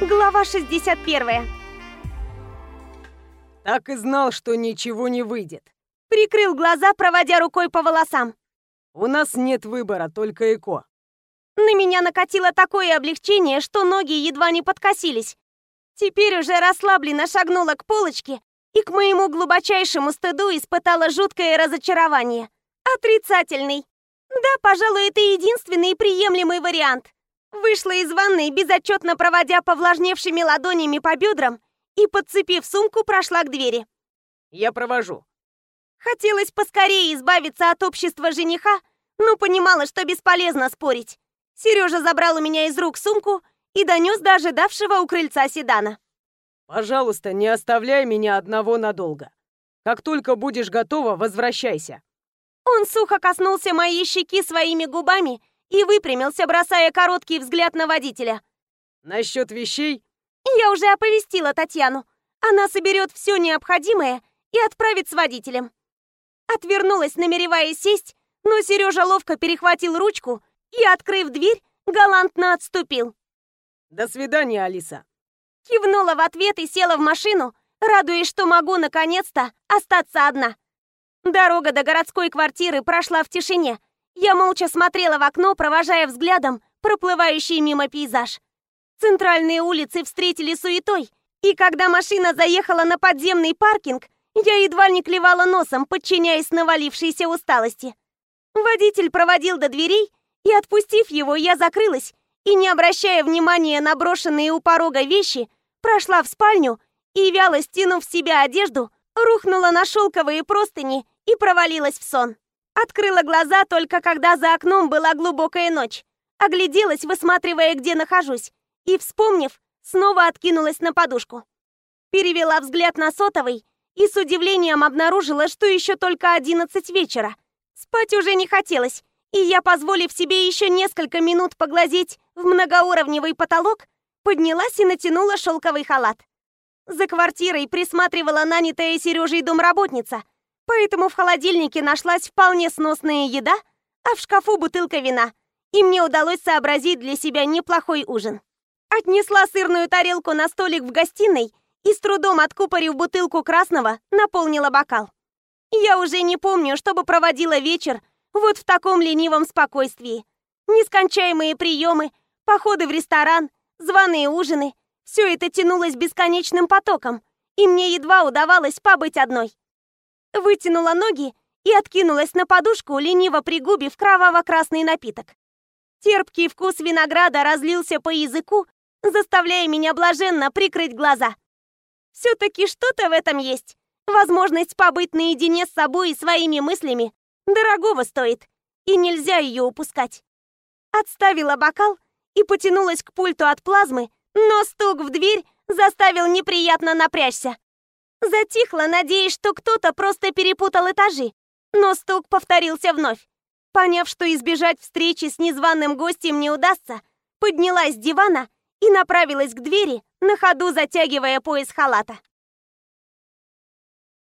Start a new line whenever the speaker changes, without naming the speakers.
Глава 61.
Так и знал, что ничего не выйдет.
Прикрыл глаза, проводя рукой по волосам.
У нас нет выбора, только ЭКО.
На меня накатило такое облегчение, что ноги едва не подкосились. Теперь уже расслабленно шагнула к полочке и к моему глубочайшему стыду испытала жуткое разочарование. Отрицательный. Да, пожалуй, это единственный приемлемый вариант. Вышла из ванной, безотчетно проводя повлажневшими ладонями по бедрам и, подцепив сумку, прошла к двери.
Я провожу.
Хотелось поскорее избавиться от общества жениха, но понимала, что бесполезно спорить. Сережа забрал у меня из рук сумку и донес до ожидавшего у крыльца седана.
Пожалуйста, не оставляй меня одного надолго. Как только будешь готова, возвращайся.
Он сухо коснулся моей щеки своими губами и выпрямился, бросая короткий взгляд на водителя.
Насчет вещей?
Я уже оповестила Татьяну. Она соберет все необходимое и отправит с водителем. Отвернулась, намереваясь сесть, но Сережа ловко перехватил ручку и, открыв дверь, галантно отступил.
До свидания, Алиса.
Кивнула в ответ и села в машину, радуясь, что могу наконец-то остаться одна. Дорога до городской квартиры прошла в тишине. Я молча смотрела в окно, провожая взглядом проплывающий мимо пейзаж. Центральные улицы встретили суетой, и когда машина заехала на подземный паркинг, я едва не клевала носом, подчиняясь навалившейся усталости. Водитель проводил до дверей, и, отпустив его, я закрылась и, не обращая внимания на брошенные у порога вещи, прошла в спальню и, вяло стянув в себя одежду, рухнула на шелковые простыни и провалилась в сон. Открыла глаза только когда за окном была глубокая ночь. Огляделась, высматривая, где нахожусь, и, вспомнив, снова откинулась на подушку. Перевела взгляд на сотовый и с удивлением обнаружила, что еще только одиннадцать вечера. Спать уже не хотелось, и я, позволив себе еще несколько минут поглазеть в многоуровневый потолок, поднялась и натянула шелковый халат. За квартирой присматривала нанятая Сережей домработница, поэтому в холодильнике нашлась вполне сносная еда, а в шкафу бутылка вина, и мне удалось сообразить для себя неплохой ужин. Отнесла сырную тарелку на столик в гостиной и с трудом откупорив бутылку красного, наполнила бокал. Я уже не помню, чтобы проводила вечер вот в таком ленивом спокойствии. Нескончаемые приемы, походы в ресторан, званые ужины — все это тянулось бесконечным потоком, и мне едва удавалось побыть одной. Вытянула ноги и откинулась на подушку, лениво пригубив кроваво-красный напиток. Терпкий вкус винограда разлился по языку, заставляя меня блаженно прикрыть глаза. Все-таки что-то в этом есть. Возможность побыть наедине с собой и своими мыслями дорогого стоит, и нельзя ее упускать. Отставила бокал и потянулась к пульту от плазмы, но стук в дверь заставил неприятно напрячься. Затихла, надеясь, что кто-то просто перепутал этажи, но стук повторился вновь. Поняв, что избежать встречи с незваным гостем не удастся, поднялась с дивана и направилась к двери, на ходу затягивая пояс халата.